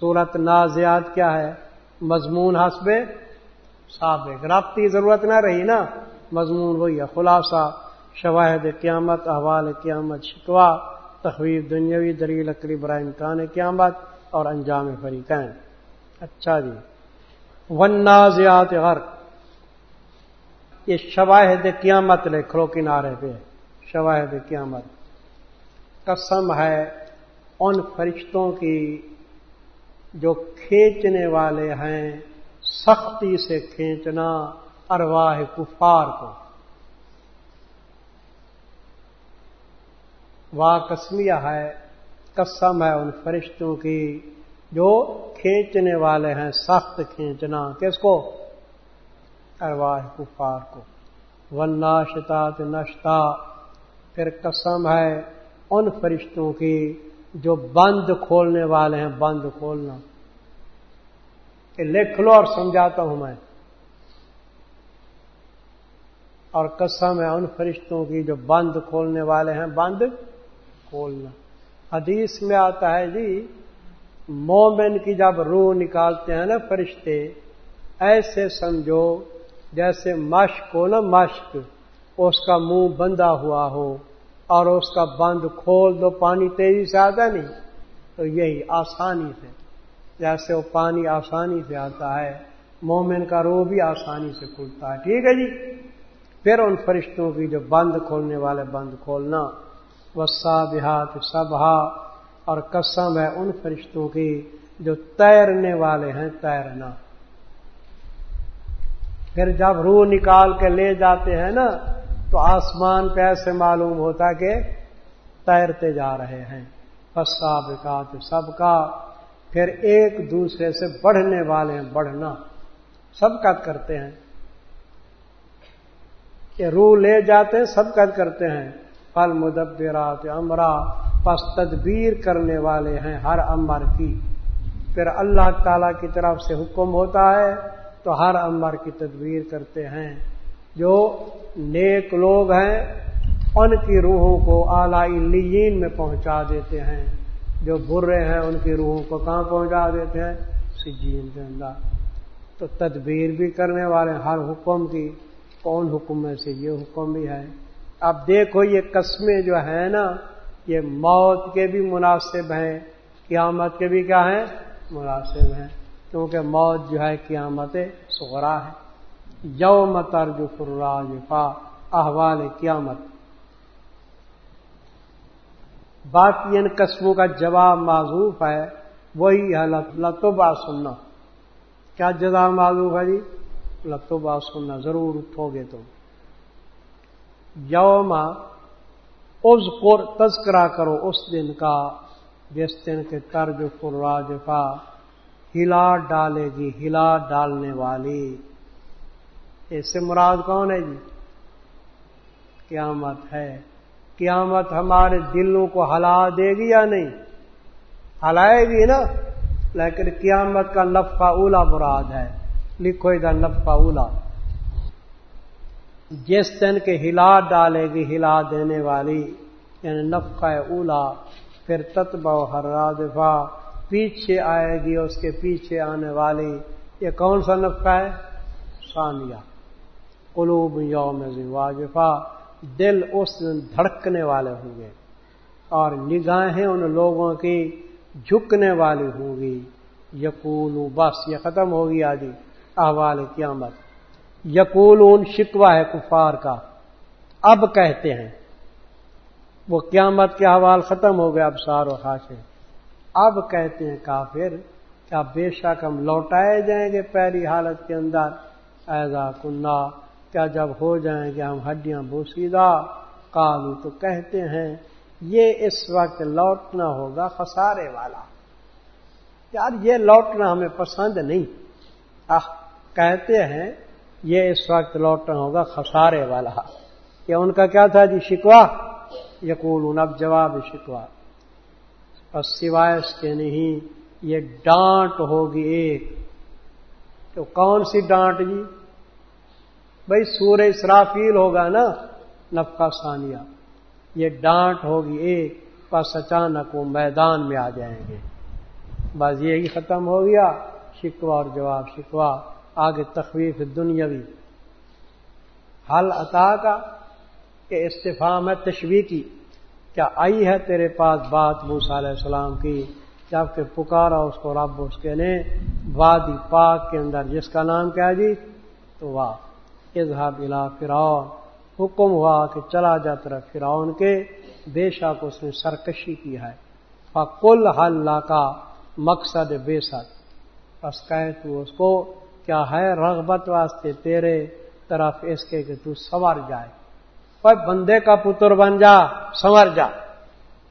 صورت نازیات کیا ہے؟ مضمون حسب سابق۔ رابطی ضرورت نہ رہی نا، مضمون وہی ہے۔ خلاصہ، شواہد قیامت، احوال قیامت شکوا تخویف دنیاوی دلیل اکری برائے امکان قیامت اور انجام فریقین۔ اچھا جی۔ ونازیات غرق۔ یہ شواہد قیامت لکھ لو کنارے پہ۔ شواہد قیامت۔ قسم ہے ان فرشتوں کی جو کھینچنے والے ہیں، سختی سے کھینچنا ارواہ کفار کو۔ وا قسمیہ ہے، قسم ہے ان فرشتوں کی جو کھینچنے والے ہیں، سخت کھینچنا۔ کس کو؟ ارواہ کفار کو۔ وناشتا نشتا پھر قسم ہے ان فرشتوں کی جو بند کھولنے والے ہیں، بند کھولنا۔ لکھ لو اور سمجھاتا ہوں میں۔ اور قسم ہے ان فرشتوں کی جو بند کھولنے والے ہیں۔ بند کھولنا۔ حدیث میں آتا ہے جی مومن کی جب روح نکالتے ہیں نا فرشتے، ایسے سمجھو جیسے مشق ہو نا مشق، اس کا منہ بندہ ہوا ہو اور اس کا بند کھول دو، پانی تیزی سے آتا نہیں۔ تو یہی آسانی سے جیسے وہ پانی آسانی سے آتا ہے، مومن کا روح بھی آسانی سے کھلتا ہے۔ ٹھیک ہے جی؟ پھر ان فرشتوں کی جو بند کھولنے والے بند کھولنا۔ وسا دیہات سبھا اور قسم ہے ان فرشتوں کی جو تیرنے والے ہیں، تیرنا۔ پھر جب روح نکال کے لے جاتے ہیں نا، تو آسمان پہ ایسے معلوم ہوتا کہ تیرتے جا رہے ہیں۔ بکات سب کا پھر ایک دوسرے سے بڑھنے والے ہیں، بڑھنا۔ سب کرتے ہیں۔ کہ روح لے جاتے ہیں، سب کرتے ہیں۔ پل مدبرات امرا، پس تدبیر کرنے والے ہیں ہر امر کی۔ پھر اللہ تعالی کی طرف سے حکم ہوتا ہے، تو ہر امر کی تدبیر کرتے ہیں۔ جو نیک لوگ ہیں، ان کی روحوں کو اعلی میں پہنچا دیتے ہیں۔ جو برے ہیں ان کی روحوں کو کہاں پہنچا دیتے ہیں؟ سجین کے اندر۔ تو تدبیر بھی کرنے والے ہر حکم کی، کون حکم میں سے یہ حکم بھی ہے۔ اب دیکھو یہ قسمیں جو ہیں نا، یہ موت کے بھی مناسب ہیں، قیامت کے بھی کیا ہیں؟ مناسب ہیں۔ کیونکہ موت جو ہے قیامت سغرا ہے۔ یوم ترج فراج احوال قیامت۔ باقی ان قسموں کا جواب معذوف ہے، وہی ہے لطبا سننا۔ کیا جزا معذوف ہے جی؟ لطبا سننا، ضرور اٹھو گے تم یوم اس تذکرہ کرو اس دن کا، جس دن کے طرز فراج پا ہلا ڈالے گی، ہلا ڈالنے والی۔ اس سے مراد کون ہے جی؟ قیامت ہے۔ قیامت ہمارے دلوں کو ہلا دے گی یا نہیں؟ ہلائے گی نا، لیکن قیامت کا نفع اولا مراد ہے۔ لکھو ادھر نفع اولا۔ جس دن کے ہلا ڈالے گی، ہلا دینے والی یعنی نفع اولا، پھر تتبا ہر رادفا پیچھے آئے گی، اس کے پیچھے آنے والی۔ یہ کون سا نفع ہے؟ ثانیہ۔ قلوب یوم واجفا دل اس دن دھڑکنے والے ہوں گے اور نگاہیں ان لوگوں کی جھکنے والی ہوں گی۔ یقول بس، یہ ختم ہوگی آدھی جی، احوال قیامت۔ یقول ان شکوا ہے کفار کا۔ اب کہتے ہیں، وہ قیامت کے حوال ختم ہو گئے، اب سار و خاصے اب کہتے ہیں کافر، کیا بے شک ہم لوٹائے جائیں گے پہلی حالت کے اندر؟ ایزا کنہ کیا جب ہو جائیں گے ہم ہڈیاں بوسیدہ کالو تو کہتے ہیں، یہ اس وقت لوٹنا ہوگا خسارے والا۔ یار، یہ لوٹنا ہمیں پسند نہیں۔ آہ کہتے ہیں، یہ اس وقت لوٹنا ہوگا خسارے والا۔ یہ ان کا کیا تھا جی شکوا یقول اب جواب شکوا بس سوائے اس کے نہیں، یہ ڈانٹ ہوگی ایک۔ تو کون سی ڈانٹ جی؟ بھائی سورہ اسرافیل ہوگا نا، نفقہ ثانیہ۔ یہ ڈانٹ ہوگی، ایک پس اچانک وہ میدان میں آ جائیں گے۔ بس یہی ختم ہو گیا۔ شکوا اور جواب شکوا آگے تخویف دنیاوی۔ حل عطا کا کہ استفام ہے تشوی کی۔ کیا آئی ہے تیرے پاس بات موسا علیہ السلام کی؟ جبکہ پکارا اس کو رب، اس کے نے وادی پاک کے اندر، جس کا نام کیا جی؟ تو واہ۔ اظہب الا فرعون. حکم ہوا کہ چلا جا طرف فرعون کے۔ بے شک اس نے سرکشی کی ہے۔ فکل حل کا مقصد بے شک۔ بس کہ تو اس کو، کیا ہے رغبت واسطے تیرے طرف اس کے کہ تو سنور جائے؟ پر بندے کا پتر بن جا، سنور جا۔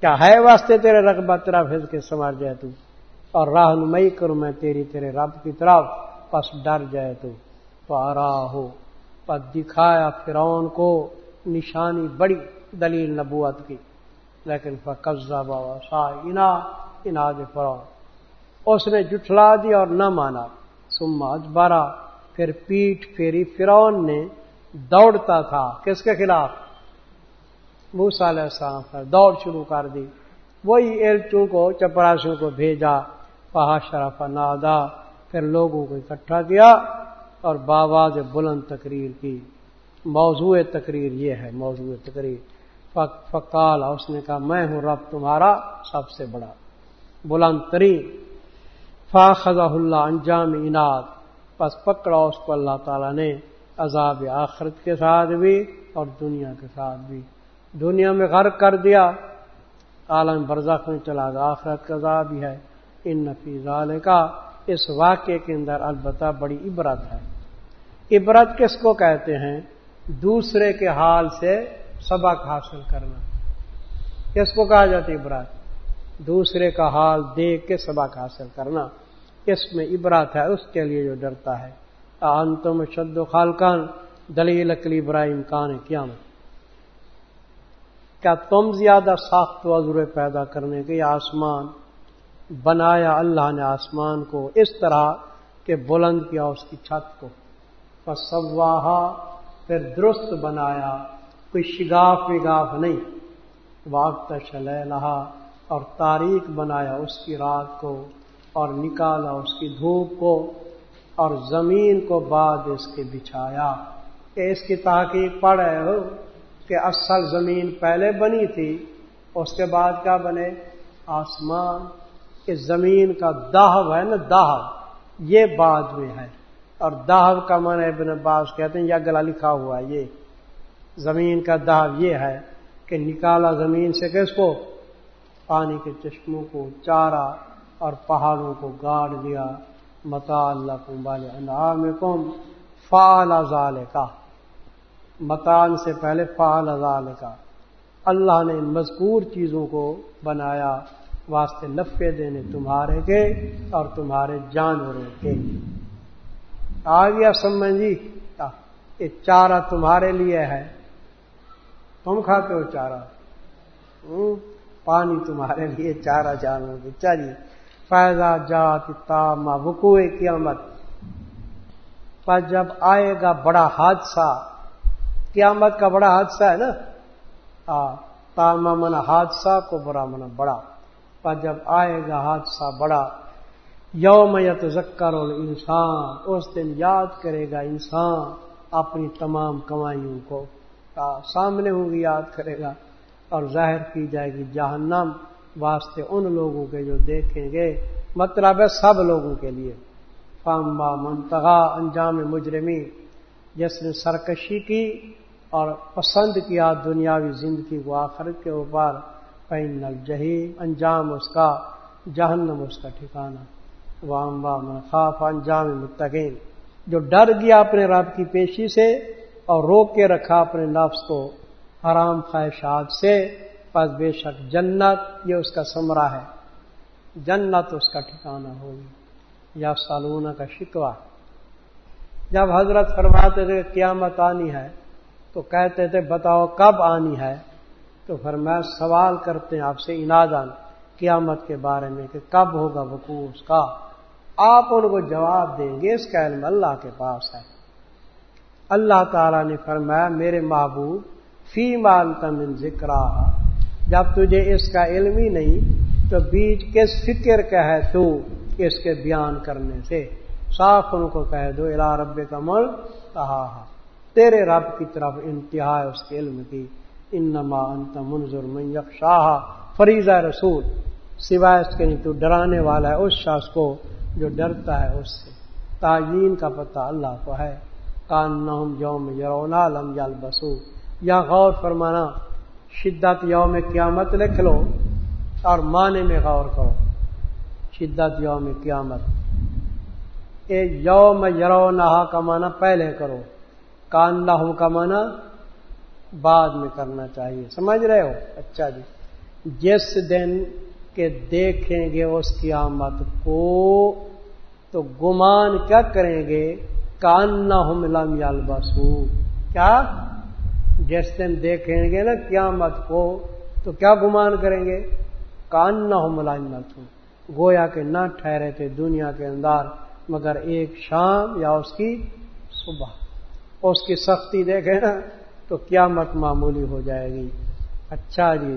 کیا ہے واسطے تیرے رغبت طرف اس کے سنور جائے تو؟ اور رہنمائی کروں میں تیری، تیرے رب کی طرف۔ پس ڈر جائے تو۔ پارا ہو۔ پر دکھایا فرعون کو نشانی بڑی دلیل نبوت کی، لیکن قبضہ بابا سا انا اناج فرعون۔ اس نے جٹلا دی اور نہ مانا۔ سما اجبارہ پھر پیٹ پھیری فرعون نے دوڑتا تھا۔ کس کے خلاف؟ موسا علیہ السلام پر دوڑ شروع کر دی۔ وہی ایلچوں کو، چپراسیوں کو بھیجا۔ پہا شرف نادا پھر لوگوں کو اکٹھا کیا۔ اور باواز بلند تقریر کی۔ موضوع تقریر یہ ہے، موضوع تقریر۔ فقال، اس نے کہا، میں ہوں رب تمہارا سب سے بڑا۔ بلند ترین۔ فاخذ اللہ انجام انعد پس پکڑا اس کو اللہ تعالیٰ نے۔ عذاب آخرت کے ساتھ بھی اور دنیا کے ساتھ بھی۔ دنیا میں غرق کر دیا۔ عالم برزخ میں چلا گیا۔ آخرت کا عذاب بھی ہے۔ ان نفیز کا اس واقعے کے اندر البتہ بڑی عبرت ہے۔ عبرت کس کو کہتے ہیں؟ دوسرے کے حال سے سبق حاصل کرنا۔ کس کو کہا جاتا عبرت؟ دوسرے کا حال دیکھ کے سبق حاصل کرنا۔ اس میں عبرت ہے، اس کے لیے جو ڈرتا ہے۔ تم شد و خالقان، دلیل اکلی ابراہیم کان قیامت۔ کیا تم زیادہ ساخت و پیدا کرنے کے آسمان؟ بنایا اللہ نے آسمان کو اس طرح کہ بلند کیا اس کی چھت کو۔ سواہا پھر درست بنایا، کوئی شگاف وگاف نہیں۔ واقع چلے لہا اور تاریخ بنایا اس کی رات کو اور نکالا اس کی دھوپ کو اور زمین کو بعد اس کے بچھایا۔ کہ اس کی تحقیق پڑھ رہے ہو کہ اصل زمین پہلے بنی تھی، اس کے بعد کیا بنے؟ آسمان۔ اس زمین کا دہو ہے نا دہو یہ بعد میں ہے۔ اور دہو کا من ابن عباس کہتے ہیں، یا گلا لکھا ہوا ہے یہ۔ زمین کا دہو یہ ہے کہ نکالا زمین سے کس کو؟ پانی کے چشموں کو چارا اور پہاڑوں کو گاڑ دیا۔ متا اللہ کم والے انعام کم فعال ازال کا متان سے پہلے فعال ازال کا اللہ نے مذکور چیزوں کو بنایا واسطے نفے دینے تمہارے کے اور تمہارے جانوروں کے۔ آ گیا سمجھ جی۔ یہ چارہ تمہارے لیے ہے۔ تم کھاتے ہو چارہ؟ پانی تمہارے لیے، چارہ جانوروں کے چلیے جی، فائدہ جات تام وقوع قیامت۔ پر جب آئے گا بڑا حادثہ، قیامت کا بڑا حادثہ ہے نا؟ تاما من حادثہ کو برا من بڑا۔ پر جب آئے گا حادثہ بڑا یوم یت ذکر انسان اس دن یاد کرے گا انسان اپنی تمام کمائیوں کو۔ سامنے ہوں گی، یاد کرے گا۔ اور ظاہر کی جائے گی جہنم واسطے ان لوگوں کے جو دیکھیں گے۔ مطلب ہے سب لوگوں کے لیے۔ فامبا منتغا انجام مجرمی جس نے سرکشی کی اور پسند کیا دنیاوی زندگی کو آخرت کے اوپر پین الجہی انجام اس کا، جہنم اس کا ٹھکانا وامبا من خاف انجام متقین۔ جو ڈر گیا اپنے رب کی پیشی سے اور روک کے رکھا اپنے نفس کو حرام خواہشات سے، پس بے شک جنت یہ اس کا سمرا ہے۔ جنت اس کا ٹھکانہ ہوگی۔ یا سالونہ کا شکوا جب حضرت فرماتے تھے قیامت آنی ہے، تو کہتے تھے بتاؤ کب آنی ہے؟ تو پھر میں سوال کرتے ہیں آپ سے انادان قیامت کے بارے میں کہ کب ہوگا وقوع اس کا؟ آپ ان کو جواب دیں گے، اس کا علم اللہ کے پاس ہے۔ اللہ تعالی نے فرمایا، میرے محبوب فی مال تمن ذکر جب تجھے اس کا علم ہی نہیں، تو بیچ کس فکر کا ہے تو اس کے بیان کرنے سے۔ صاف ان کو کہہ دو الا رب کا مل، کہا تیرے رب کی طرف انتہا ہے اس کے علم کی۔ انما انت منظر من شاہ فریضہ رسول۔ سوائے اس کے نہیں، تو ڈرانے والا ہے اس شخص کو۔ جو ڈرتا ہے اس سے۔ تعین کا پتہ اللہ کو ہے۔ کان نوم یوم یرونا لم یال بسو یا غور فرمانا، شدت یوم قیامت لکھ لو اور معنی میں غور کرو۔ شدت یوم قیامت۔ اے یوم یرونا کا معنی پہلے کرو۔ کان نہ کا معنی بعد میں کرنا چاہیے۔ سمجھ رہے ہو؟ اچھا جی۔ جس دن کے دیکھیں گے اس قیامت کو تو گمان کیا کریں گے؟ کان نہ لم یال بسو کیا؟ جس دن دیکھیں گے نا قیامت کو تو کیا گمان کریں گے؟ کان نہ ملامت ہوں گویا کہ نہ ٹھہرے تھے دنیا کے اندر، مگر ایک شام یا اس کی صبح۔ اس کی سختی دیکھے نا تو قیامت معمولی ہو جائے گی۔ اچھا جی۔